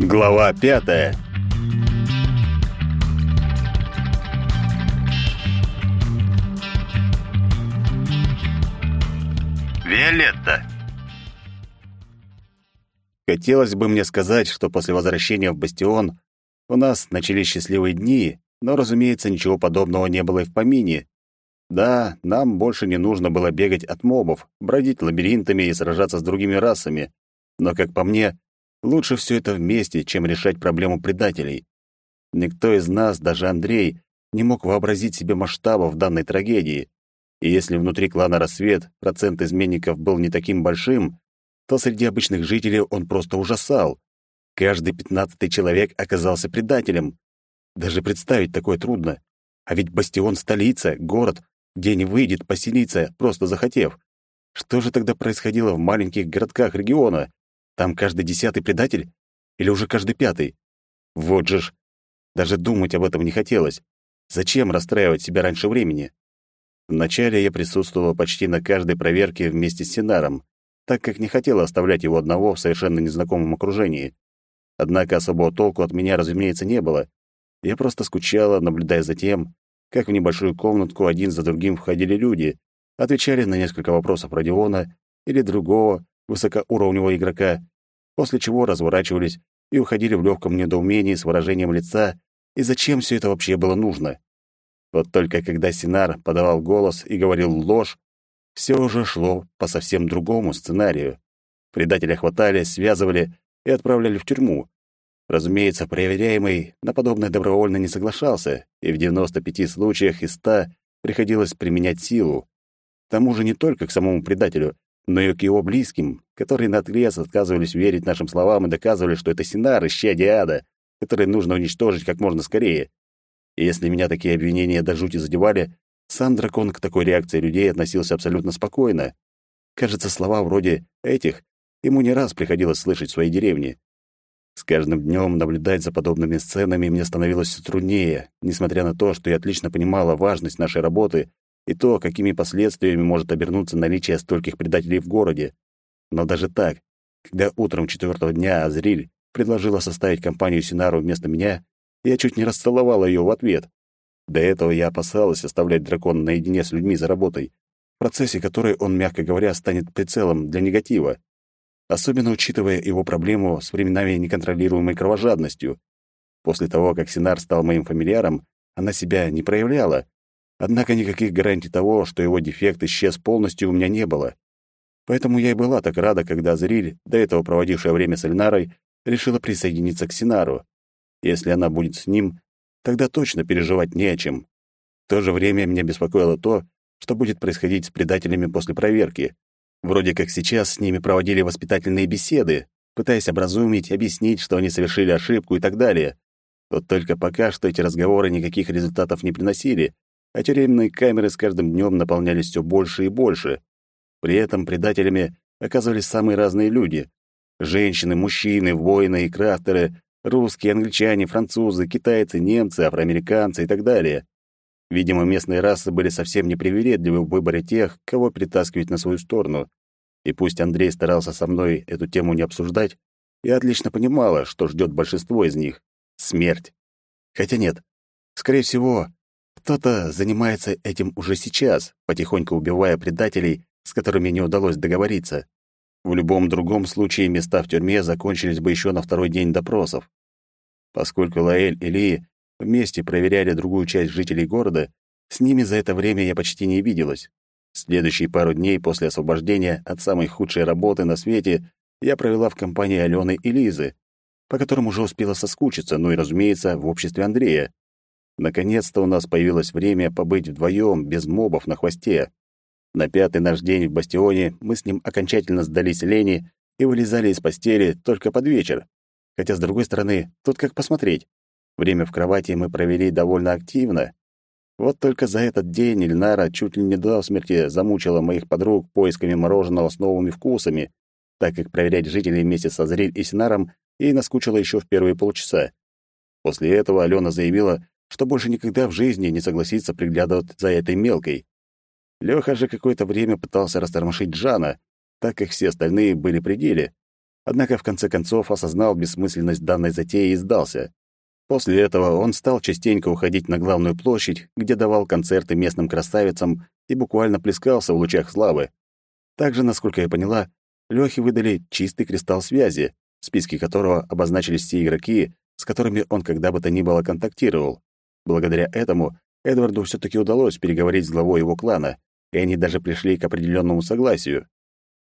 Глава пятая. Виолетта. Хотелось бы мне сказать, что после возвращения в Бастион у нас начались счастливые дни, но, разумеется, ничего подобного не было и в помине. Да, нам больше не нужно было бегать от мобов, бродить лабиринтами и сражаться с другими расами. Но, как по мне, лучше все это вместе, чем решать проблему предателей. Никто из нас, даже Андрей, не мог вообразить себе масштабов данной трагедии. И если внутри клана «Рассвет» процент изменников был не таким большим, то среди обычных жителей он просто ужасал. Каждый пятнадцатый человек оказался предателем. Даже представить такое трудно. А ведь Бастион — столица, город, где не выйдет поселиться, просто захотев. Что же тогда происходило в маленьких городках региона? Там каждый десятый предатель? Или уже каждый пятый? Вот же ж. Даже думать об этом не хотелось. Зачем расстраивать себя раньше времени? Вначале я присутствовала почти на каждой проверке вместе с Синаром, так как не хотела оставлять его одного в совершенно незнакомом окружении. Однако особого толку от меня, разумеется, не было. Я просто скучала, наблюдая за тем, как в небольшую комнатку один за другим входили люди, отвечали на несколько вопросов Родиона или другого высокоуровневого игрока, после чего разворачивались и уходили в легком недоумении с выражением лица, и зачем все это вообще было нужно. Вот только когда Синар подавал голос и говорил ложь, все уже шло по совсем другому сценарию. Предателя хватали, связывали и отправляли в тюрьму, Разумеется, проверяемый на подобное добровольно не соглашался, и в 95 случаях из 100 приходилось применять силу. К тому же не только к самому предателю, но и к его близким, которые наотрез отказывались верить нашим словам и доказывали, что это Синар, исчадие ада, который нужно уничтожить как можно скорее. И если меня такие обвинения до жути задевали, сам дракон к такой реакции людей относился абсолютно спокойно. Кажется, слова вроде этих ему не раз приходилось слышать в своей деревне. С каждым днем наблюдать за подобными сценами мне становилось все труднее, несмотря на то, что я отлично понимала важность нашей работы и то, какими последствиями может обернуться наличие стольких предателей в городе. Но даже так, когда утром четвертого дня Азриль предложила составить компанию Синару вместо меня, я чуть не расцеловала ее в ответ. До этого я опасалась оставлять дракона наедине с людьми за работой, в процессе которой он, мягко говоря, станет прицелом для негатива особенно учитывая его проблему с временами неконтролируемой кровожадностью. После того, как Синар стал моим фамильяром, она себя не проявляла, однако никаких гарантий того, что его дефект исчез полностью, у меня не было. Поэтому я и была так рада, когда Азриль, до этого проводившая время с Эльнарой, решила присоединиться к Синару. Если она будет с ним, тогда точно переживать не о чем. В то же время меня беспокоило то, что будет происходить с предателями после проверки. Вроде как сейчас с ними проводили воспитательные беседы, пытаясь образумить, объяснить, что они совершили ошибку и так далее. Вот только пока что эти разговоры никаких результатов не приносили, а тюремные камеры с каждым днем наполнялись все больше и больше. При этом предателями оказывались самые разные люди. Женщины, мужчины, воины и крафтеры, русские, англичане, французы, китайцы, немцы, афроамериканцы и так далее. Видимо, местные расы были совсем непривередливы в выборе тех, кого притаскивать на свою сторону. И пусть Андрей старался со мной эту тему не обсуждать, я отлично понимала, что ждет большинство из них — смерть. Хотя нет, скорее всего, кто-то занимается этим уже сейчас, потихоньку убивая предателей, с которыми не удалось договориться. В любом другом случае места в тюрьме закончились бы еще на второй день допросов. Поскольку Лаэль и Ли Вместе проверяли другую часть жителей города, с ними за это время я почти не виделась. Следующие пару дней после освобождения от самой худшей работы на свете я провела в компании Алены и Лизы, по которым уже успела соскучиться, ну и, разумеется, в обществе Андрея. Наконец-то у нас появилось время побыть вдвоем, без мобов на хвосте. На пятый наш день в бастионе мы с ним окончательно сдались лени и вылезали из постели только под вечер. Хотя, с другой стороны, тут как посмотреть. Время в кровати мы провели довольно активно. Вот только за этот день Ильнара чуть ли не до смерти замучила моих подруг поисками мороженого с новыми вкусами, так как проверять жителей вместе со Зриль и Синаром ей наскучило еще в первые полчаса. После этого Алена заявила, что больше никогда в жизни не согласится приглядывать за этой мелкой. Лёха же какое-то время пытался растормошить Джана, так как все остальные были при деле. Однако в конце концов осознал бессмысленность данной затеи и сдался. После этого он стал частенько уходить на главную площадь, где давал концерты местным красавицам и буквально плескался в лучах славы. Также, насколько я поняла, Лёхе выдали чистый кристалл связи, в списке которого обозначились все игроки, с которыми он когда бы то ни было контактировал. Благодаря этому Эдварду все таки удалось переговорить с главой его клана, и они даже пришли к определенному согласию.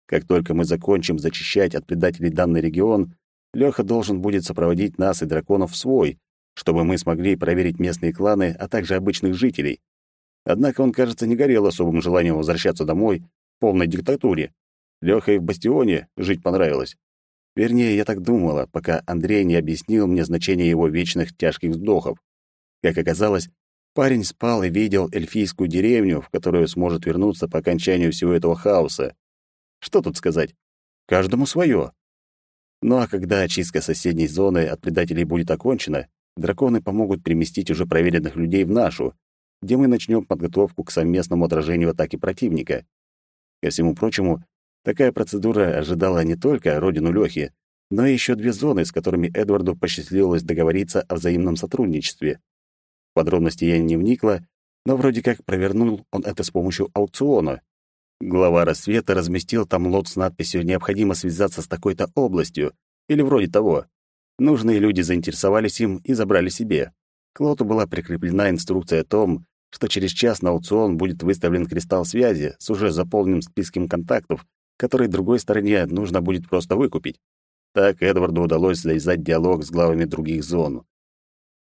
Как только мы закончим зачищать от предателей данный регион, Лёха должен будет сопроводить нас и драконов в свой, чтобы мы смогли проверить местные кланы, а также обычных жителей. Однако он, кажется, не горел особым желанием возвращаться домой в полной диктатуре. Лёха и в бастионе жить понравилось. Вернее, я так думала, пока Андрей не объяснил мне значение его вечных тяжких вздохов. Как оказалось, парень спал и видел эльфийскую деревню, в которую сможет вернуться по окончанию всего этого хаоса. Что тут сказать? Каждому свое. Ну а когда очистка соседней зоны от предателей будет окончена, драконы помогут переместить уже проверенных людей в нашу, где мы начнем подготовку к совместному отражению атаки противника. Ко всему прочему, такая процедура ожидала не только родину Лёхи, но и еще две зоны, с которыми Эдварду посчастливилось договориться о взаимном сотрудничестве. Подробности я не вникла, но вроде как провернул он это с помощью аукциона. Глава рассвета разместил там лот с надписью «Необходимо связаться с такой-то областью» или вроде того. Нужные люди заинтересовались им и забрали себе. К лоту была прикреплена инструкция о том, что через час на аукцион будет выставлен кристалл связи с уже заполненным списком контактов, который другой стороне нужно будет просто выкупить. Так Эдварду удалось завязать диалог с главами других зон.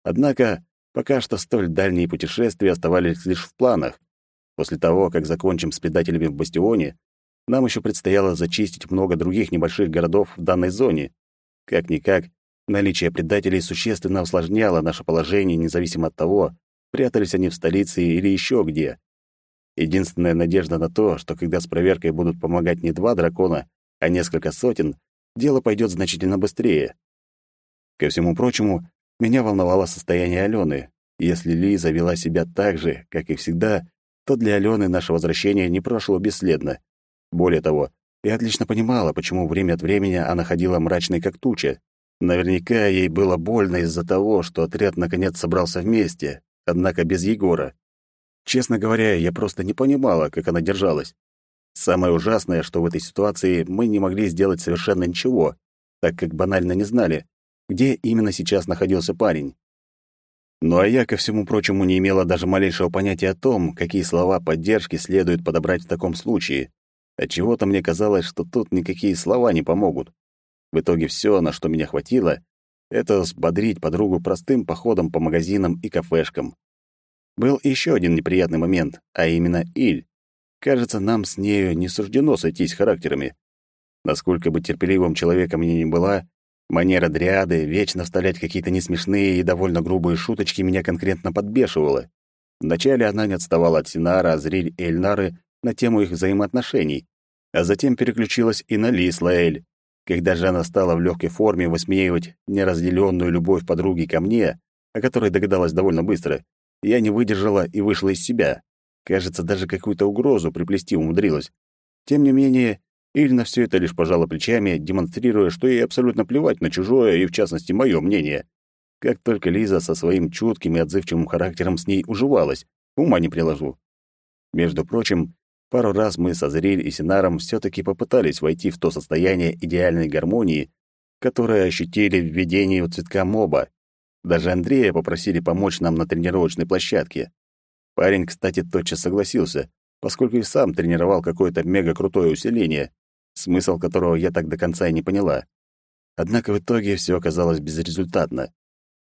Однако пока что столь дальние путешествия оставались лишь в планах. После того, как закончим с предателями в Бастионе, нам еще предстояло зачистить много других небольших городов в данной зоне. Как-никак, наличие предателей существенно усложняло наше положение, независимо от того, прятались они в столице или еще где. Единственная надежда на то, что когда с проверкой будут помогать не два дракона, а несколько сотен, дело пойдет значительно быстрее. Ко всему прочему, меня волновало состояние Алены. Если Лиза вела себя так же, как и всегда, то для Алены наше возвращение не прошло бесследно. Более того, я отлично понимала, почему время от времени она ходила мрачной как туча. Наверняка ей было больно из-за того, что отряд наконец собрался вместе, однако без Егора. Честно говоря, я просто не понимала, как она держалась. Самое ужасное, что в этой ситуации мы не могли сделать совершенно ничего, так как банально не знали, где именно сейчас находился парень. Ну а я, ко всему прочему, не имела даже малейшего понятия о том, какие слова поддержки следует подобрать в таком случае. Отчего-то мне казалось, что тут никакие слова не помогут. В итоге все, на что меня хватило, это взбодрить подругу простым походом по магазинам и кафешкам. Был еще один неприятный момент, а именно Иль. Кажется, нам с нею не суждено сойтись характерами. Насколько бы терпеливым человеком я ни была, Манера дриады вечно вставлять какие-то несмешные и довольно грубые шуточки меня конкретно подбешивала. Вначале она не отставала от Синара, Азриль и Эльнары на тему их взаимоотношений, а затем переключилась и на Лис Лаэль. Когда же она стала в легкой форме высмеивать неразделенную любовь подруги ко мне, о которой догадалась довольно быстро, я не выдержала и вышла из себя. Кажется, даже какую-то угрозу приплести умудрилась. Тем не менее, Ильна все это лишь пожала плечами, демонстрируя, что ей абсолютно плевать на чужое и, в частности, мое мнение. Как только Лиза со своим чутким и отзывчивым характером с ней уживалась, ума не приложу. Между прочим, пару раз мы со Зриль и Синаром все таки попытались войти в то состояние идеальной гармонии, которое ощутили в видении у цветка моба. Даже Андрея попросили помочь нам на тренировочной площадке. Парень, кстати, тотчас согласился, поскольку и сам тренировал какое-то мега-крутое усиление, смысл которого я так до конца и не поняла. Однако в итоге все оказалось безрезультатно.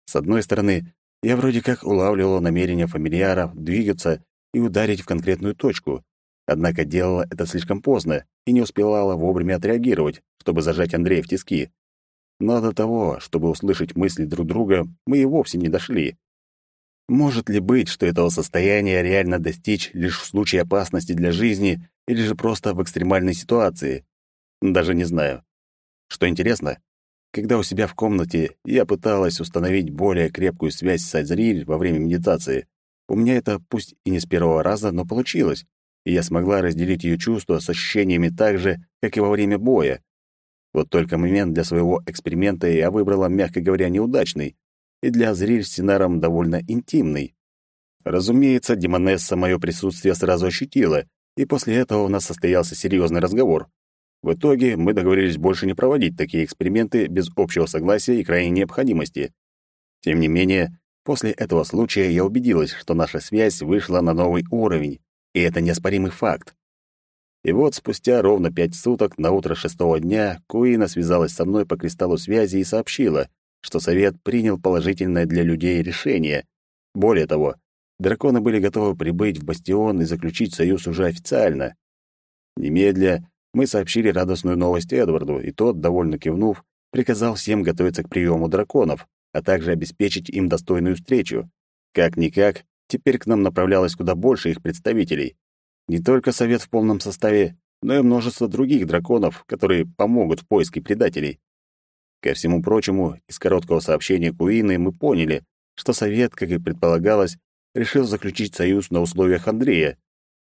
С одной стороны, я вроде как улавливала намерение фамильяра двигаться и ударить в конкретную точку, однако делала это слишком поздно и не успевала вовремя отреагировать, чтобы зажать Андрея в тиски. Но до того, чтобы услышать мысли друг друга, мы и вовсе не дошли. Может ли быть, что этого состояния реально достичь лишь в случае опасности для жизни или же просто в экстремальной ситуации? Даже не знаю. Что интересно, когда у себя в комнате я пыталась установить более крепкую связь с Азриль во время медитации, у меня это пусть и не с первого раза, но получилось, и я смогла разделить ее чувства с ощущениями так же, как и во время боя. Вот только момент для своего эксперимента я выбрала, мягко говоря, неудачный, и для Азриль с Синаром довольно интимный. Разумеется, Демонесса мое присутствие сразу ощутила, и после этого у нас состоялся серьезный разговор. В итоге мы договорились больше не проводить такие эксперименты без общего согласия и крайней необходимости. Тем не менее, после этого случая я убедилась, что наша связь вышла на новый уровень, и это неоспоримый факт. И вот спустя ровно пять суток на утро шестого дня Куина связалась со мной по кристаллу связи и сообщила, что совет принял положительное для людей решение. Более того, драконы были готовы прибыть в бастион и заключить союз уже официально. Немедля мы сообщили радостную новость Эдварду, и тот, довольно кивнув, приказал всем готовиться к приему драконов, а также обеспечить им достойную встречу. Как-никак, теперь к нам направлялось куда больше их представителей. Не только совет в полном составе, но и множество других драконов, которые помогут в поиске предателей. Ко всему прочему, из короткого сообщения Куины мы поняли, что совет, как и предполагалось, решил заключить союз на условиях Андрея.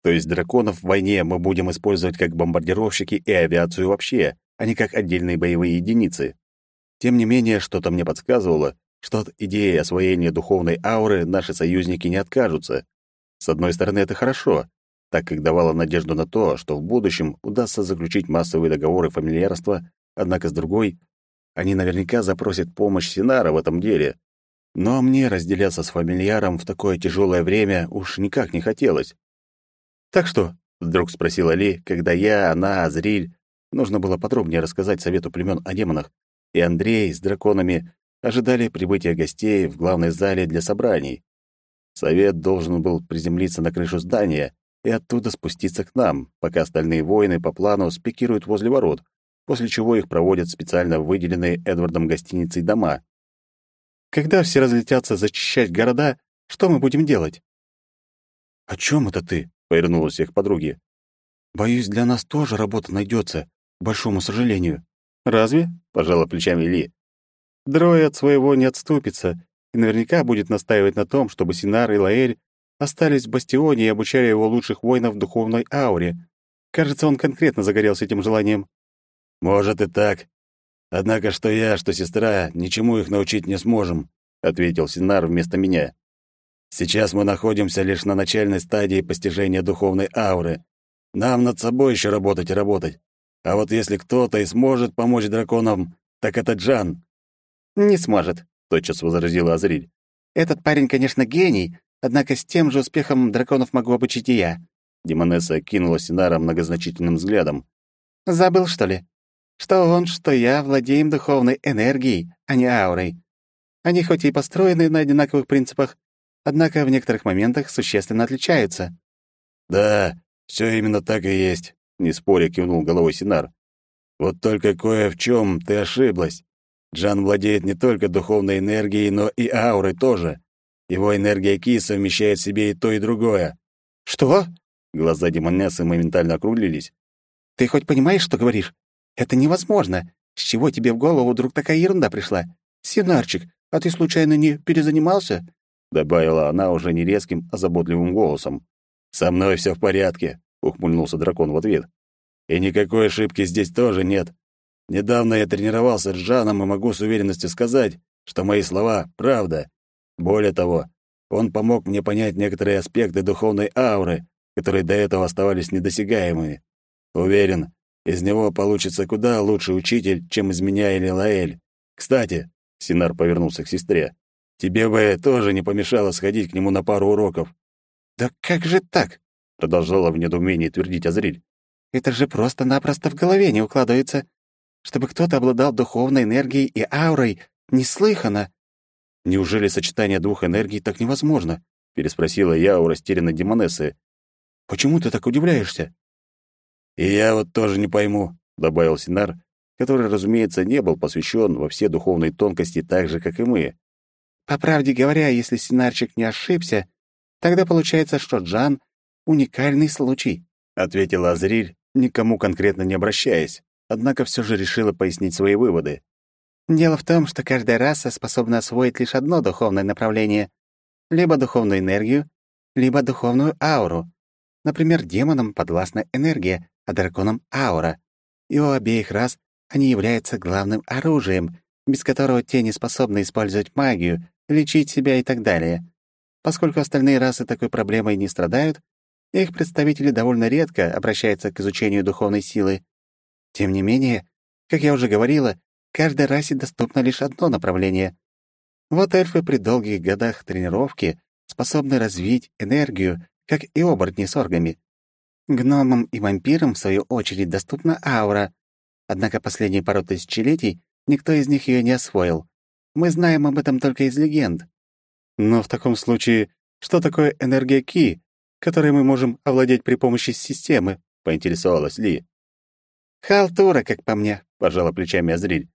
То есть драконов в войне мы будем использовать как бомбардировщики и авиацию вообще, а не как отдельные боевые единицы. Тем не менее, что-то мне подсказывало, что от идеи освоения духовной ауры наши союзники не откажутся. С одной стороны, это хорошо, так как давало надежду на то, что в будущем удастся заключить массовые договоры фамильярства, однако с другой, они наверняка запросят помощь Синара в этом деле. Но мне разделяться с фамильяром в такое тяжелое время уж никак не хотелось. «Так что?» — вдруг спросила Ли, когда я, она, Азриль... Нужно было подробнее рассказать совету племен о демонах, и Андрей с драконами ожидали прибытия гостей в главной зале для собраний. Совет должен был приземлиться на крышу здания, и оттуда спуститься к нам, пока остальные воины по плану спикируют возле ворот, после чего их проводят специально выделенные Эдвардом гостиницей дома. Когда все разлетятся зачищать города, что мы будем делать? «О чем это ты?» — повернулась их подруги. «Боюсь, для нас тоже работа найдется, к большому сожалению». «Разве?» — пожала плечами Ли. «Дрой от своего не отступится и наверняка будет настаивать на том, чтобы Синар и Лаэль остались в бастионе и обучали его лучших воинов духовной ауре. Кажется, он конкретно загорелся этим желанием. «Может и так. Однако что я, что сестра, ничему их научить не сможем», — ответил Синар вместо меня. «Сейчас мы находимся лишь на начальной стадии постижения духовной ауры. Нам над собой еще работать и работать. А вот если кто-то и сможет помочь драконам, так это Джан». «Не сможет», — тотчас возразила Азриль. «Этот парень, конечно, гений, Однако с тем же успехом драконов могу обучить и я». Демонесса кинула Синара многозначительным взглядом. «Забыл, что ли? Что он, что я владеем духовной энергией, а не аурой. Они хоть и построены на одинаковых принципах, однако в некоторых моментах существенно отличаются». «Да, все именно так и есть», — не споря кивнул головой Синар. «Вот только кое в чем ты ошиблась. Джан владеет не только духовной энергией, но и аурой тоже. Его энергия Ки совмещает в себе и то, и другое. Что? Глаза демонессы моментально округлились. Ты хоть понимаешь, что говоришь? Это невозможно. С чего тебе в голову вдруг такая ерунда пришла? Синарчик, а ты случайно не перезанимался? добавила она уже не резким, а заботливым голосом. Со мной все в порядке, ухмыльнулся дракон в ответ. И никакой ошибки здесь тоже нет. Недавно я тренировался с Жаном и могу с уверенностью сказать, что мои слова — правда. Более того, он помог мне понять некоторые аспекты духовной ауры, которые до этого оставались недосягаемыми. Уверен, из него получится куда лучший учитель, чем из меня или Лаэль. Кстати, Синар повернулся к сестре. Тебе бы тоже не помешало сходить к нему на пару уроков. Да как же так? продолжала в недоумении твердить Азриль. Это же просто-напросто в голове не укладывается. Чтобы кто-то обладал духовной энергией и аурой, неслыханно. Неужели сочетание двух энергий так невозможно? переспросила я у растерянной демонессы. Почему ты так удивляешься? И я вот тоже не пойму, добавил Синар, который, разумеется, не был посвящен во все духовные тонкости так же, как и мы. По правде говоря, если Синарчик не ошибся, тогда получается, что Джан — уникальный случай, ответила Азриль, никому конкретно не обращаясь, однако все же решила пояснить свои выводы. Дело в том, что каждая раса способна освоить лишь одно духовное направление — либо духовную энергию, либо духовную ауру. Например, демонам подвластна энергия, а драконам — аура. И у обеих рас они являются главным оружием, без которого те не способны использовать магию, лечить себя и так далее. Поскольку остальные расы такой проблемой не страдают, их представители довольно редко обращаются к изучению духовной силы. Тем не менее, как я уже говорила, каждой расе доступно лишь одно направление. Вот эльфы при долгих годах тренировки способны развить энергию, как и оборотни с оргами. Гномам и вампирам, в свою очередь, доступна аура, однако последние пару тысячелетий никто из них ее не освоил. Мы знаем об этом только из легенд. Но в таком случае, что такое энергия Ки, которой мы можем овладеть при помощи системы?» — поинтересовалась Ли. «Халтура, как по мне», — пожала плечами Азриль.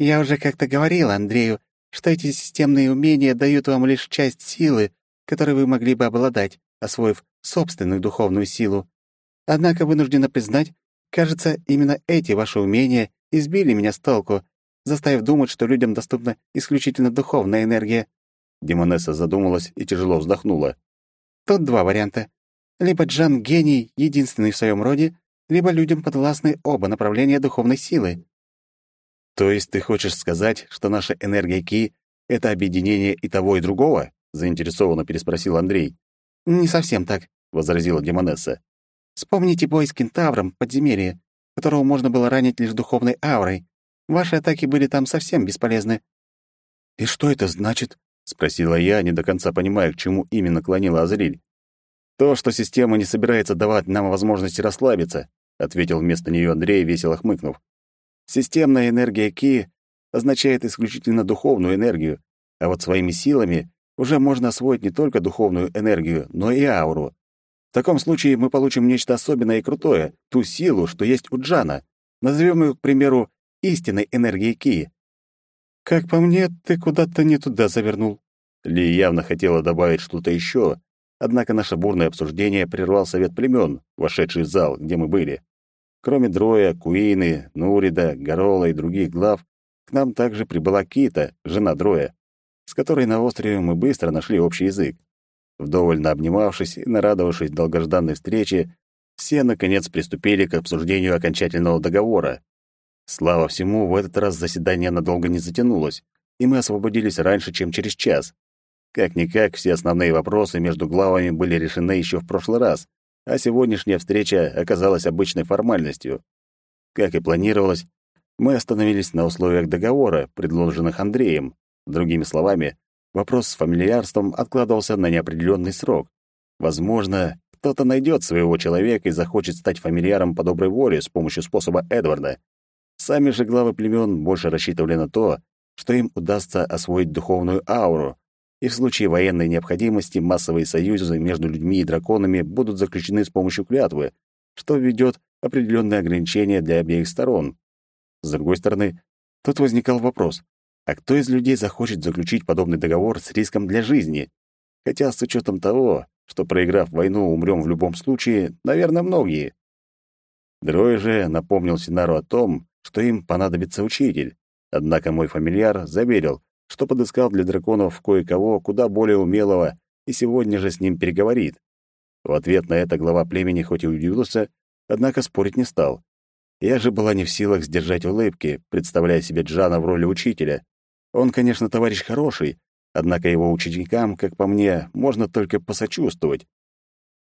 «Я уже как-то говорила Андрею, что эти системные умения дают вам лишь часть силы, которой вы могли бы обладать, освоив собственную духовную силу. Однако вынуждена признать, кажется, именно эти ваши умения избили меня с толку, заставив думать, что людям доступна исключительно духовная энергия». Демонесса задумалась и тяжело вздохнула. Тут два варианта. Либо Джан — гений, единственный в своем роде, либо людям подвластны оба направления духовной силы. То есть ты хочешь сказать, что наша энергия Ки — это объединение и того, и другого? Заинтересованно переспросил Андрей. Не совсем так, возразила Демонесса. Вспомните бой с кентавром в подземелье, которого можно было ранить лишь духовной аурой. Ваши атаки были там совсем бесполезны. И что это значит? — спросила я, не до конца понимая, к чему именно клонила Азриль. «То, что система не собирается давать нам возможности расслабиться», — ответил вместо нее Андрей, весело хмыкнув. «Системная энергия Ки означает исключительно духовную энергию, а вот своими силами уже можно освоить не только духовную энергию, но и ауру. В таком случае мы получим нечто особенное и крутое, ту силу, что есть у Джана. Назовем ее, к примеру, истинной энергией Ки. «Как по мне, ты куда-то не туда завернул». Ли явно хотела добавить что-то еще, однако наше бурное обсуждение прервал совет племен, вошедший в зал, где мы были. Кроме Дроя, Куины, Нурида, Горола и других глав, к нам также прибыла Кита, жена Дроя, с которой на острове мы быстро нашли общий язык. Вдоволь обнимавшись и нарадовавшись долгожданной встрече, все, наконец, приступили к обсуждению окончательного договора. Слава всему, в этот раз заседание надолго не затянулось, и мы освободились раньше, чем через час. Как-никак, все основные вопросы между главами были решены еще в прошлый раз, а сегодняшняя встреча оказалась обычной формальностью. Как и планировалось, мы остановились на условиях договора, предложенных Андреем. Другими словами, вопрос с фамильярством откладывался на неопределенный срок. Возможно, кто-то найдет своего человека и захочет стать фамильяром по доброй воле с помощью способа Эдварда. Сами же главы племен больше рассчитывали на то, что им удастся освоить духовную ауру, и в случае военной необходимости массовые союзы между людьми и драконами будут заключены с помощью клятвы, что введет определенные ограничения для обеих сторон. С другой стороны, тут возникал вопрос, а кто из людей захочет заключить подобный договор с риском для жизни? Хотя с учетом того, что проиграв войну, умрем в любом случае, наверное, многие. Дрой же напомнил Синару о том, что им понадобится учитель. Однако мой фамильяр заверил, что подыскал для драконов кое-кого куда более умелого и сегодня же с ним переговорит. В ответ на это глава племени хоть и удивился, однако спорить не стал. Я же была не в силах сдержать улыбки, представляя себе Джана в роли учителя. Он, конечно, товарищ хороший, однако его ученикам, как по мне, можно только посочувствовать.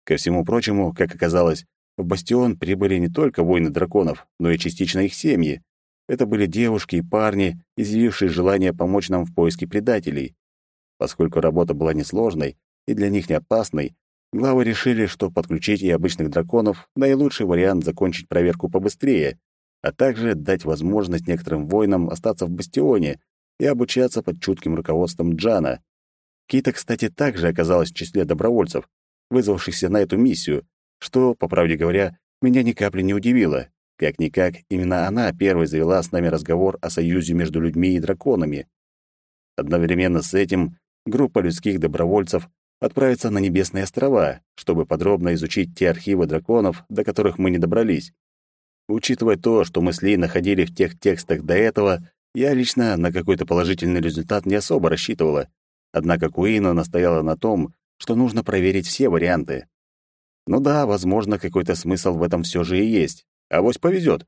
Ко всему прочему, как оказалось, в бастион прибыли не только воины драконов, но и частично их семьи. Это были девушки и парни, изъявившие желание помочь нам в поиске предателей. Поскольку работа была несложной и для них не опасной, главы решили, что подключить и обычных драконов — наилучший вариант закончить проверку побыстрее, а также дать возможность некоторым воинам остаться в бастионе и обучаться под чутким руководством Джана. Кита, кстати, также оказалась в числе добровольцев, вызвавшихся на эту миссию, что, по правде говоря, меня ни капли не удивило. Как-никак, именно она первой завела с нами разговор о союзе между людьми и драконами. Одновременно с этим группа людских добровольцев отправится на Небесные острова, чтобы подробно изучить те архивы драконов, до которых мы не добрались. Учитывая то, что мы с Ли находили в тех текстах до этого, я лично на какой-то положительный результат не особо рассчитывала. Однако Куина настояла на том, что нужно проверить все варианты. Ну да, возможно, какой-то смысл в этом все же и есть. А вось повезет.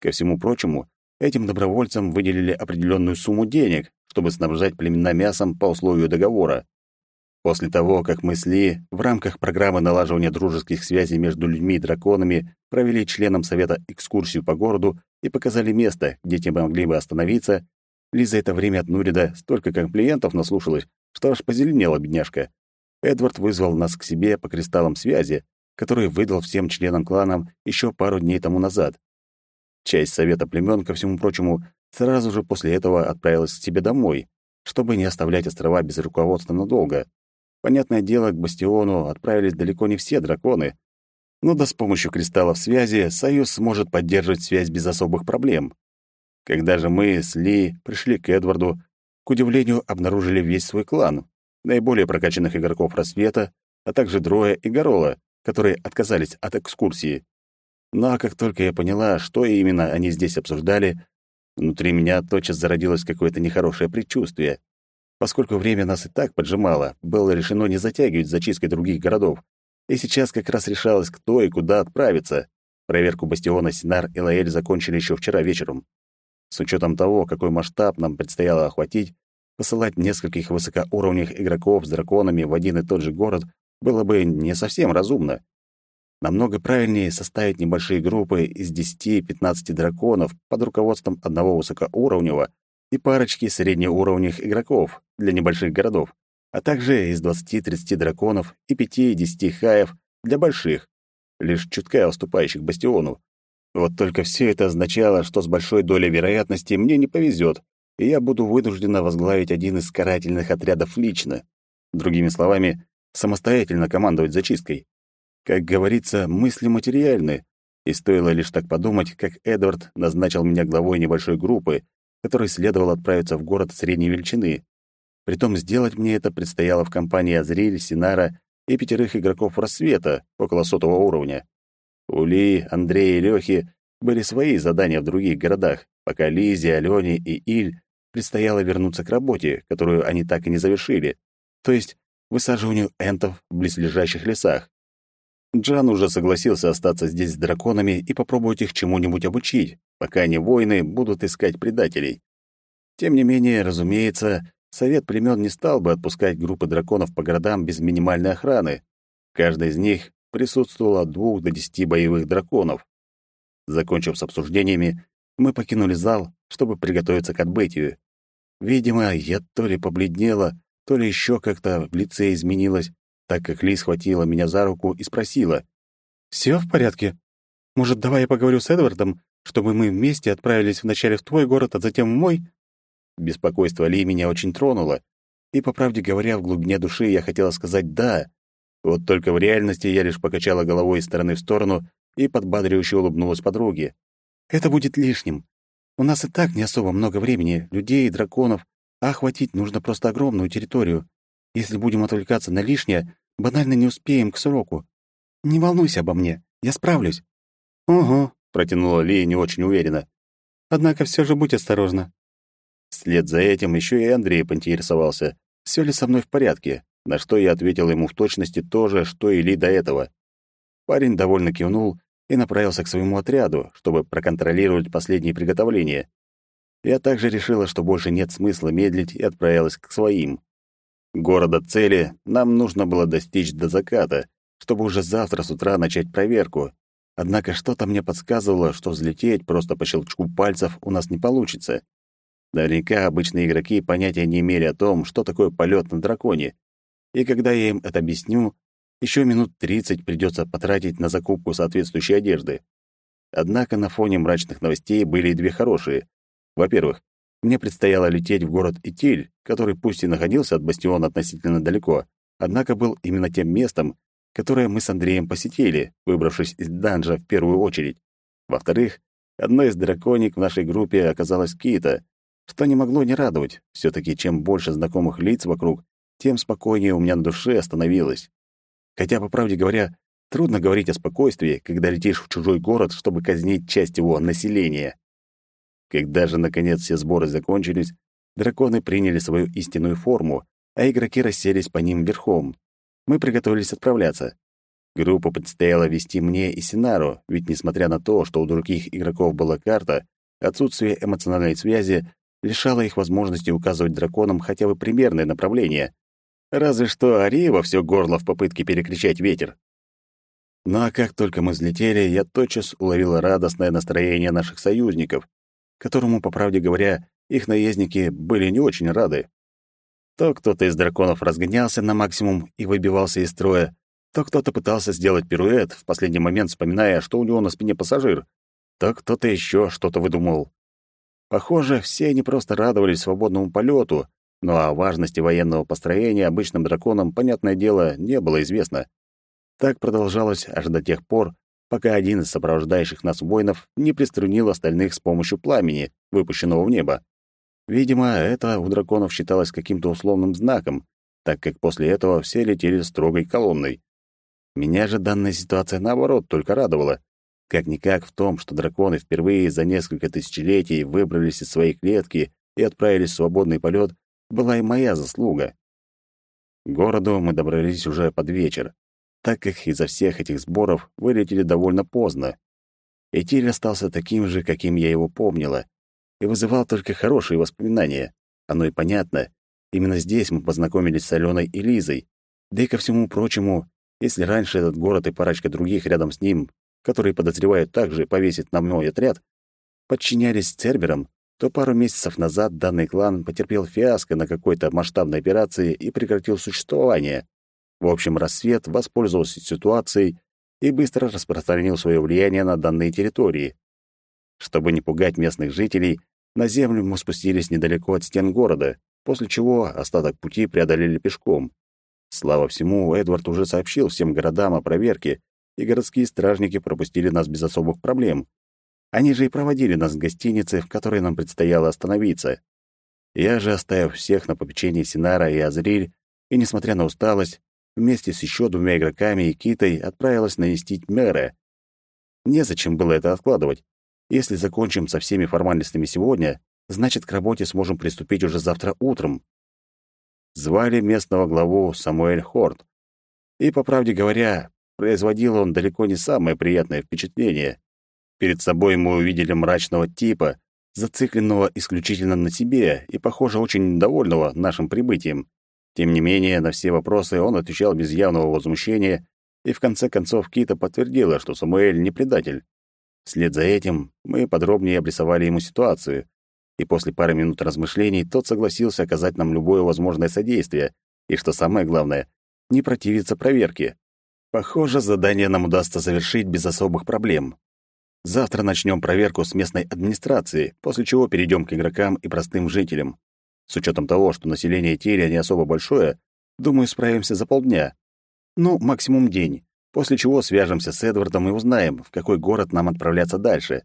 Ко всему прочему, этим добровольцам выделили определенную сумму денег, чтобы снабжать племена мясом по условию договора. После того, как мы с Ли в рамках программы налаживания дружеских связей между людьми и драконами провели членам совета экскурсию по городу и показали место, где те могли бы остановиться, Ли за это время от Нурида столько комплиментов наслушалась, что аж позеленела бедняжка. Эдвард вызвал нас к себе по кристаллам связи, которые выдал всем членам клана еще пару дней тому назад. Часть совета племен, ко всему прочему, сразу же после этого отправилась к себе домой, чтобы не оставлять острова без руководства надолго. Понятное дело, к бастиону отправились далеко не все драконы, но да с помощью кристаллов связи Союз сможет поддерживать связь без особых проблем. Когда же мы с Ли пришли к Эдварду, к удивлению, обнаружили весь свой клан, наиболее прокачанных игроков рассвета, а также Дроя и Горола, которые отказались от экскурсии. Но как только я поняла, что именно они здесь обсуждали, внутри меня тотчас зародилось какое-то нехорошее предчувствие. Поскольку время нас и так поджимало, было решено не затягивать зачисткой других городов. И сейчас как раз решалось, кто и куда отправиться. Проверку бастиона Синар и Лаэль закончили еще вчера вечером. С учетом того, какой масштаб нам предстояло охватить, посылать нескольких высокоуровневых игроков с драконами в один и тот же город было бы не совсем разумно. Намного правильнее составить небольшие группы из 10-15 драконов под руководством одного высокоуровневого и парочки среднеуровневых игроков для небольших городов, а также из 20-30 драконов и 5-10 хаев для больших, лишь чутка уступающих бастиону. Вот только все это означало, что с большой долей вероятности мне не повезет, и я буду вынуждена возглавить один из карательных отрядов лично. Другими словами, самостоятельно командовать зачисткой. Как говорится, мысли материальны, и стоило лишь так подумать, как Эдвард назначил меня главой небольшой группы, которой следовало отправиться в город средней величины. Притом сделать мне это предстояло в компании Азриль, Синара и пятерых игроков рассвета около сотого уровня. У Ли, Андрея и Лёхи были свои задания в других городах, пока Лизе, Алёне и Иль предстояло вернуться к работе, которую они так и не завершили, то есть высаживанию энтов в близлежащих лесах. Джан уже согласился остаться здесь с драконами и попробовать их чему-нибудь обучить, пока они воины будут искать предателей. Тем не менее, разумеется, Совет племен не стал бы отпускать группы драконов по городам без минимальной охраны. Каждый из них присутствовало от двух до десяти боевых драконов. Закончив с обсуждениями, мы покинули зал, чтобы приготовиться к отбытию. Видимо, я то ли побледнела, то ли еще как-то в лице изменилась, так как Ли схватила меня за руку и спросила. «Все в порядке? Может, давай я поговорю с Эдвардом, чтобы мы вместе отправились вначале в твой город, а затем в мой?» Беспокойство Ли меня очень тронуло, и, по правде говоря, в глубине души я хотела сказать «да». Вот только в реальности я лишь покачала головой из стороны в сторону и подбадривающе улыбнулась подруге. «Это будет лишним. У нас и так не особо много времени, людей драконов, а охватить нужно просто огромную территорию. Если будем отвлекаться на лишнее, банально не успеем к сроку. Не волнуйся обо мне, я справлюсь». «Угу», — протянула Ли не очень уверенно. «Однако все же будь осторожна. Вслед за этим еще и Андрей поинтересовался, все ли со мной в порядке, на что я ответил ему в точности то же, что и Ли до этого. Парень довольно кивнул и направился к своему отряду, чтобы проконтролировать последние приготовления. Я также решила, что больше нет смысла медлить и отправилась к своим. Города цели нам нужно было достичь до заката, чтобы уже завтра с утра начать проверку. Однако что-то мне подсказывало, что взлететь просто по щелчку пальцев у нас не получится. Наверняка обычные игроки понятия не имели о том, что такое полет на драконе. И когда я им это объясню, еще минут 30 придется потратить на закупку соответствующей одежды. Однако на фоне мрачных новостей были и две хорошие. Во-первых, мне предстояло лететь в город Итиль, который пусть и находился от бастиона относительно далеко, однако был именно тем местом, которое мы с Андреем посетили, выбравшись из данжа в первую очередь. Во-вторых, одной из драконик в нашей группе оказалась Кита, что не могло не радовать. все таки чем больше знакомых лиц вокруг, тем спокойнее у меня на душе становилось. Хотя, по правде говоря, трудно говорить о спокойствии, когда летишь в чужой город, чтобы казнить часть его населения. Когда же, наконец, все сборы закончились, драконы приняли свою истинную форму, а игроки расселись по ним верхом. Мы приготовились отправляться. Группу предстояло вести мне и Синару, ведь, несмотря на то, что у других игроков была карта, отсутствие эмоциональной связи лишало их возможности указывать драконам хотя бы примерное направление. Разве что ори во всё горло в попытке перекричать ветер. Ну а как только мы взлетели, я тотчас уловил радостное настроение наших союзников, которому, по правде говоря, их наездники были не очень рады. То кто-то из драконов разгонялся на максимум и выбивался из строя, то кто-то пытался сделать пируэт, в последний момент вспоминая, что у него на спине пассажир, то кто-то еще что-то выдумал. Похоже, все они просто радовались свободному полету, но о важности военного построения обычным драконам, понятное дело, не было известно. Так продолжалось аж до тех пор, пока один из сопровождающих нас воинов не приструнил остальных с помощью пламени, выпущенного в небо. Видимо, это у драконов считалось каким-то условным знаком, так как после этого все летели строгой колонной. Меня же данная ситуация, наоборот, только радовала. Как-никак в том, что драконы впервые за несколько тысячелетий выбрались из своей клетки и отправились в свободный полет, была и моя заслуга. К городу мы добрались уже под вечер, так как из-за всех этих сборов вылетели довольно поздно. Этиль остался таким же, каким я его помнила, и вызывал только хорошие воспоминания. Оно и понятно. Именно здесь мы познакомились с Аленой и Лизой. Да и ко всему прочему, если раньше этот город и парочка других рядом с ним, которые подозревают также повесить на мной отряд, подчинялись Церберам, то пару месяцев назад данный клан потерпел фиаско на какой-то масштабной операции и прекратил существование. В общем, рассвет воспользовался ситуацией и быстро распространил свое влияние на данные территории. Чтобы не пугать местных жителей, на землю мы спустились недалеко от стен города, после чего остаток пути преодолели пешком. Слава всему, Эдвард уже сообщил всем городам о проверке, и городские стражники пропустили нас без особых проблем. Они же и проводили нас в гостинице, в которой нам предстояло остановиться. Я же, оставив всех на попечении Синара и Азриль, и, несмотря на усталость, вместе с еще двумя игроками и Китой отправилась навестить мэра. Незачем было это откладывать. Если закончим со всеми формальностями сегодня, значит, к работе сможем приступить уже завтра утром. Звали местного главу Самуэль Хорт. И, по правде говоря, производил он далеко не самое приятное впечатление. Перед собой мы увидели мрачного типа, зацикленного исключительно на себе и, похоже, очень довольного нашим прибытием. Тем не менее, на все вопросы он отвечал без явного возмущения, и в конце концов Кита подтвердила, что Самуэль не предатель. Вслед за этим мы подробнее обрисовали ему ситуацию, и после пары минут размышлений тот согласился оказать нам любое возможное содействие, и, что самое главное, не противиться проверке. Похоже, задание нам удастся завершить без особых проблем. Завтра начнем проверку с местной администрации, после чего перейдем к игрокам и простым жителям. С учетом того, что население Тирия не особо большое, думаю, справимся за полдня. Ну, максимум день, после чего свяжемся с Эдвардом и узнаем, в какой город нам отправляться дальше.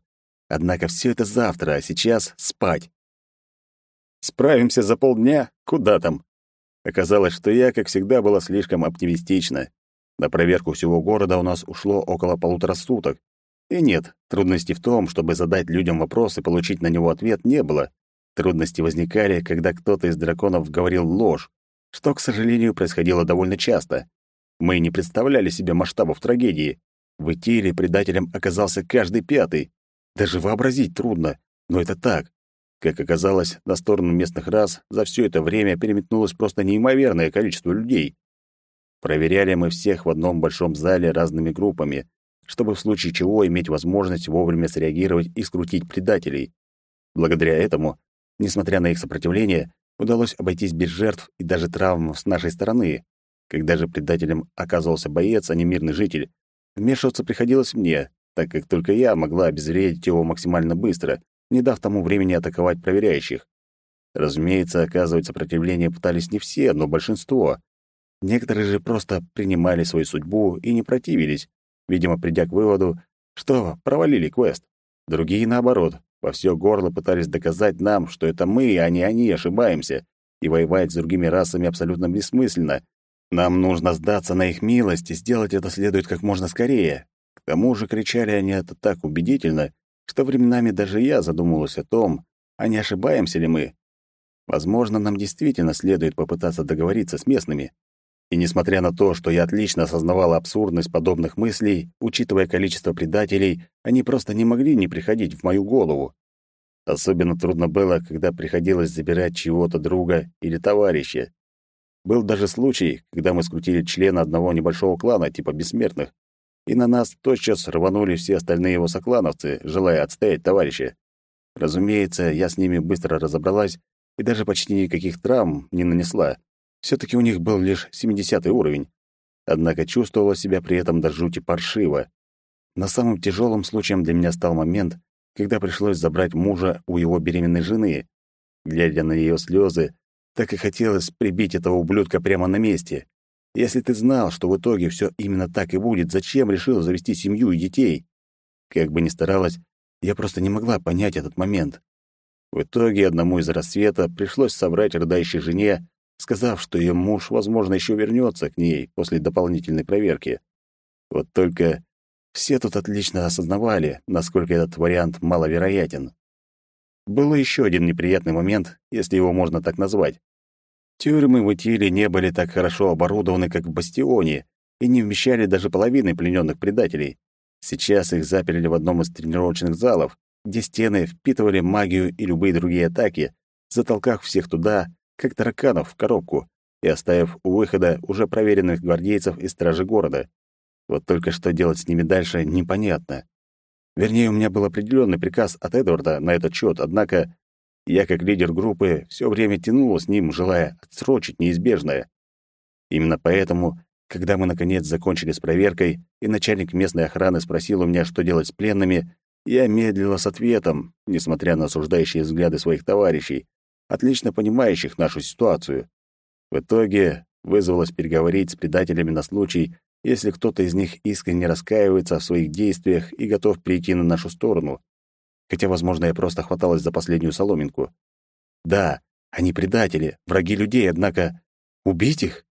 Однако все это завтра, а сейчас спать. Справимся за полдня? Куда там? Оказалось, что я, как всегда, была слишком оптимистична. На проверку всего города у нас ушло около полутора суток. И нет, трудностей в том, чтобы задать людям вопрос и получить на него ответ, не было. Трудности возникали, когда кто-то из драконов говорил ложь, что, к сожалению, происходило довольно часто. Мы не представляли себе масштабов трагедии. В Итиле предателем оказался каждый пятый. Даже вообразить трудно, но это так. Как оказалось, на сторону местных рас за все это время переметнулось просто неимоверное количество людей. Проверяли мы всех в одном большом зале разными группами, чтобы в случае чего иметь возможность вовремя среагировать и скрутить предателей. Благодаря этому, несмотря на их сопротивление, удалось обойтись без жертв и даже травм с нашей стороны. Когда же предателем оказывался боец, а не мирный житель, вмешиваться приходилось мне, так как только я могла обезвредить его максимально быстро, не дав тому времени атаковать проверяющих. Разумеется, оказывать сопротивление пытались не все, но большинство. Некоторые же просто принимали свою судьбу и не противились, видимо, придя к выводу, что провалили квест. Другие, наоборот, во все горло пытались доказать нам, что это мы, а не они, ошибаемся, и воевать с другими расами абсолютно бессмысленно. Нам нужно сдаться на их милость, и сделать это следует как можно скорее. К тому же кричали они это так убедительно, что временами даже я задумывался о том, а не ошибаемся ли мы. Возможно, нам действительно следует попытаться договориться с местными. И несмотря на то, что я отлично осознавал абсурдность подобных мыслей, учитывая количество предателей, они просто не могли не приходить в мою голову. Особенно трудно было, когда приходилось забирать чего-то друга или товарища. Был даже случай, когда мы скрутили члена одного небольшого клана, типа бессмертных, и на нас тотчас рванули все остальные его соклановцы, желая отстоять товарища. Разумеется, я с ними быстро разобралась и даже почти никаких травм не нанесла. все таки у них был лишь 70 уровень. Однако чувствовала себя при этом до жути паршиво. Но самым тяжелым случаем для меня стал момент, когда пришлось забрать мужа у его беременной жены. Глядя на ее слезы, так и хотелось прибить этого ублюдка прямо на месте. Если ты знал, что в итоге все именно так и будет, зачем решил завести семью и детей? Как бы ни старалась, я просто не могла понять этот момент. В итоге одному из рассвета пришлось собрать рыдающей жене, сказав, что ее муж, возможно, еще вернется к ней после дополнительной проверки. Вот только все тут отлично осознавали, насколько этот вариант маловероятен. Был еще один неприятный момент, если его можно так назвать. Тюрьмы в Итиле не были так хорошо оборудованы, как в Бастионе, и не вмещали даже половины плененных предателей. Сейчас их заперли в одном из тренировочных залов, где стены впитывали магию и любые другие атаки, затолкав всех туда, как тараканов в коробку, и оставив у выхода уже проверенных гвардейцев и стражи города. Вот только что делать с ними дальше непонятно. Вернее, у меня был определенный приказ от Эдварда на этот счет, однако я, как лидер группы, все время тянула с ним, желая отсрочить неизбежное. Именно поэтому, когда мы наконец закончили с проверкой, и начальник местной охраны спросил у меня, что делать с пленными, я медлила с ответом, несмотря на осуждающие взгляды своих товарищей, отлично понимающих нашу ситуацию. В итоге вызвалось переговорить с предателями на случай, если кто-то из них искренне раскаивается в своих действиях и готов перейти на нашу сторону. Хотя, возможно, я просто хваталась за последнюю соломинку. Да, они предатели, враги людей, однако убить их?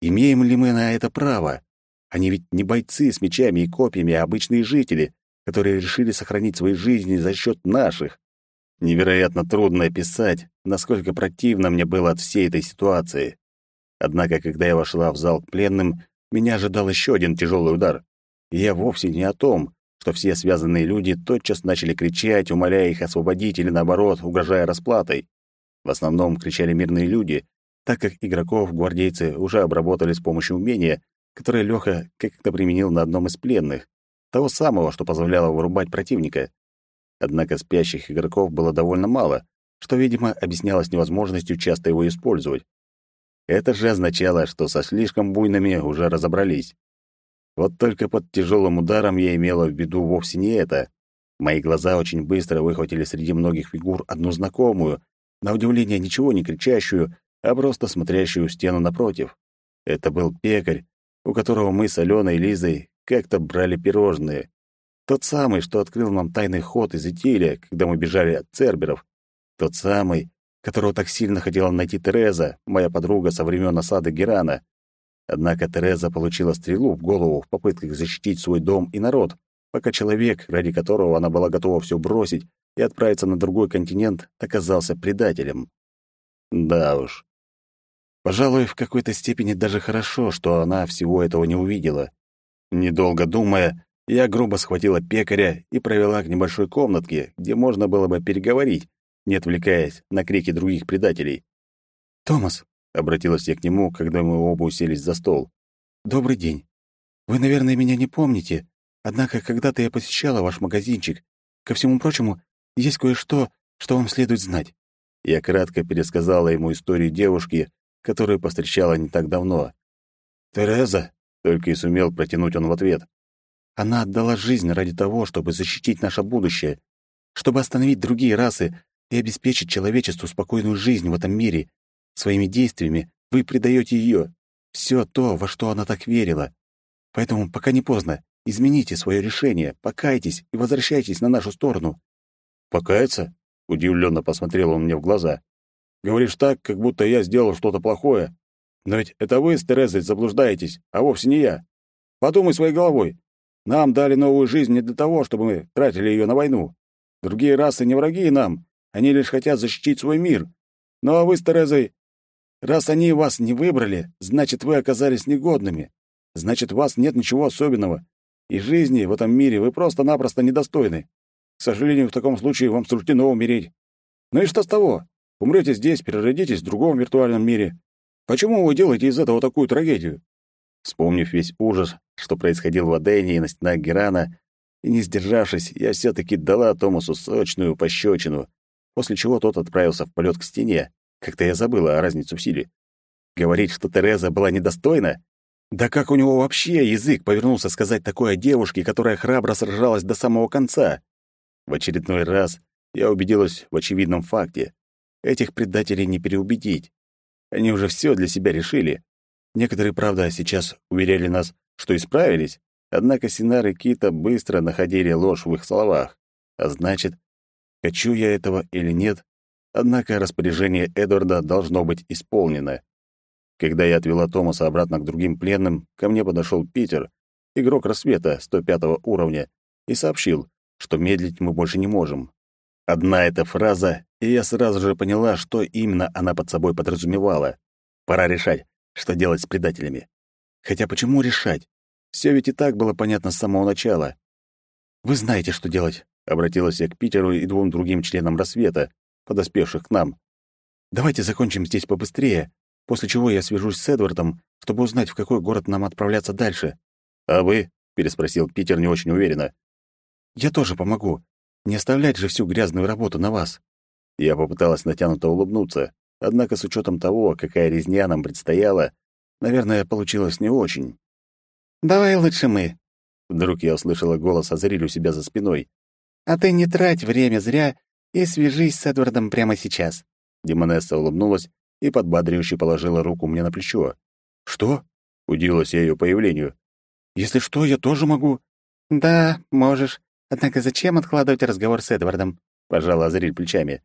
Имеем ли мы на это право? Они ведь не бойцы с мечами и копьями, а обычные жители, которые решили сохранить свои жизни за счет наших. Невероятно трудно описать, насколько противно мне было от всей этой ситуации. Однако, когда я вошла в зал к пленным, меня ожидал еще один тяжелый удар. И я вовсе не о том, что все связанные люди тотчас начали кричать, умоляя их освободить или, наоборот, угрожая расплатой. В основном кричали мирные люди, так как игроков гвардейцы уже обработали с помощью умения, которое Лёха как-то применил на одном из пленных, того самого, что позволяло вырубать противника. Однако спящих игроков было довольно мало, что, видимо, объяснялось невозможностью часто его использовать. Это же означало, что со слишком буйными уже разобрались. Вот только под тяжелым ударом я имела в виду вовсе не это. Мои глаза очень быстро выхватили среди многих фигур одну знакомую, на удивление ничего не кричащую, а просто смотрящую стену напротив. Это был пекарь, у которого мы с Аленой и Лизой как-то брали пирожные. Тот самый, что открыл нам тайный ход из Итилия, когда мы бежали от церберов. Тот самый, которого так сильно хотела найти Тереза, моя подруга со времен осады Герана. Однако Тереза получила стрелу в голову в попытках защитить свой дом и народ, пока человек, ради которого она была готова все бросить и отправиться на другой континент, оказался предателем. Да уж. Пожалуй, в какой-то степени даже хорошо, что она всего этого не увидела. Недолго думая, я грубо схватила пекаря и провела к небольшой комнатке, где можно было бы переговорить, не отвлекаясь на крики других предателей. «Томас», — обратилась я к нему, когда мы оба уселись за стол, — «добрый день. Вы, наверное, меня не помните, однако когда-то я посещала ваш магазинчик. Ко всему прочему, есть кое-что, что вам следует знать». Я кратко пересказала ему историю девушки, которую повстречала не так давно. «Тереза», — только и сумел протянуть он в ответ, — «она отдала жизнь ради того, чтобы защитить наше будущее, чтобы остановить другие расы и обеспечить человечеству спокойную жизнь в этом мире. Своими действиями вы предаете ее, все то, во что она так верила. Поэтому пока не поздно, измените свое решение, покайтесь и возвращайтесь на нашу сторону». «Покаяться?» — удивленно посмотрел он мне в глаза. «Говоришь так, как будто я сделал что-то плохое. Но ведь это вы с Терезой заблуждаетесь, а вовсе не я. Подумай своей головой. Нам дали новую жизнь не для того, чтобы мы тратили ее на войну. Другие расы не враги нам, они лишь хотят защитить свой мир. Ну а вы с Терезой... Раз они вас не выбрали, значит, вы оказались негодными. Значит, у вас нет ничего особенного. И жизни в этом мире вы просто-напросто недостойны. К сожалению, в таком случае вам суждено умереть. Ну и что с того? Умрете здесь, переродитесь в другом виртуальном мире. Почему вы делаете из этого такую трагедию?» Вспомнив весь ужас, что происходил в Адене и на стенах Герана, и не сдержавшись, я все таки дала Томасу сочную пощечину, после чего тот отправился в полет к стене. Как-то я забыла о разнице в силе. Говорить, что Тереза была недостойна? Да как у него вообще язык повернулся сказать такое девушке, которая храбро сражалась до самого конца? В очередной раз я убедилась в очевидном факте. Этих предателей не переубедить. Они уже все для себя решили. Некоторые, правда, сейчас уверяли нас, что исправились, однако Синар и Кита быстро находили ложь в их словах. А значит, хочу я этого или нет, однако распоряжение Эдварда должно быть исполнено. Когда я отвела Томаса обратно к другим пленным, ко мне подошел Питер, игрок рассвета 105 уровня, и сообщил, что медлить мы больше не можем. Одна эта фраза, и я сразу же поняла, что именно она под собой подразумевала. Пора решать, что делать с предателями. Хотя почему решать? Все ведь и так было понятно с самого начала. «Вы знаете, что делать», — обратилась я к Питеру и двум другим членам рассвета, подоспевших к нам. «Давайте закончим здесь побыстрее, после чего я свяжусь с Эдвардом, чтобы узнать, в какой город нам отправляться дальше». «А вы?» — переспросил Питер не очень уверенно. «Я тоже помогу. Не оставлять же всю грязную работу на вас». Я попыталась натянуто улыбнуться. Однако с учетом того, какая резня нам предстояла, наверное, получилось не очень. «Давай лучше мы». Вдруг я услышала голос Азриль у себя за спиной. «А ты не трать время зря и свяжись с Эдвардом прямо сейчас». Демонесса улыбнулась и подбадривающе положила руку мне на плечо. «Что?» — удивилась я ее появлению. «Если что, я тоже могу». «Да, можешь. Однако зачем откладывать разговор с Эдвардом?» — пожала Азриль плечами.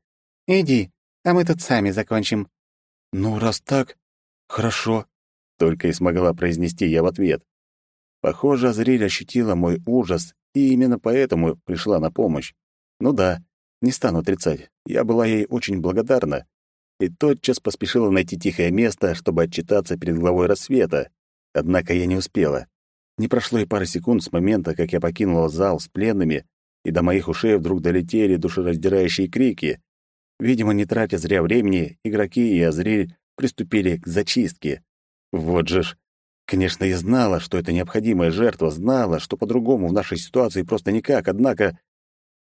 «Иди, а мы тут сами закончим». «Ну, раз так, хорошо», — только и смогла произнести я в ответ. Похоже, Азриль ощутила мой ужас и именно поэтому пришла на помощь. Ну да, не стану отрицать, я была ей очень благодарна и тотчас поспешила найти тихое место, чтобы отчитаться перед главой рассвета. Однако я не успела. Не прошло и пары секунд с момента, как я покинула зал с пленными, и до моих ушей вдруг долетели душераздирающие крики. Видимо, не тратя зря времени, игроки и Азриль приступили к зачистке. Вот же ж. Конечно, я знала, что это необходимая жертва, знала, что по-другому в нашей ситуации просто никак, однако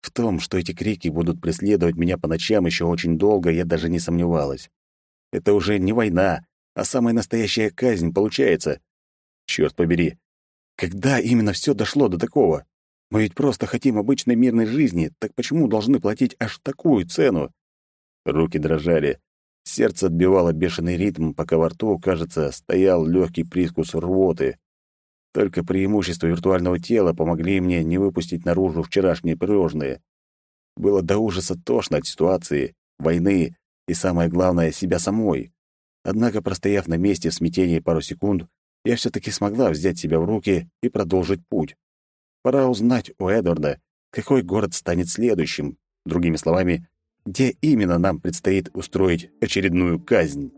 в том, что эти крики будут преследовать меня по ночам еще очень долго, я даже не сомневалась. Это уже не война, а самая настоящая казнь получается. Черт побери, когда именно все дошло до такого? Мы ведь просто хотим обычной мирной жизни, так почему должны платить аж такую цену? Руки дрожали. Сердце отбивало бешеный ритм, пока во рту, кажется, стоял легкий прискус рвоты. Только преимущества виртуального тела помогли мне не выпустить наружу вчерашние пирожные. Было до ужаса тошно от ситуации, войны и, самое главное, себя самой. Однако, простояв на месте в смятении пару секунд, я все таки смогла взять себя в руки и продолжить путь. Пора узнать у Эдварда, какой город станет следующим. Другими словами, где именно нам предстоит устроить очередную казнь.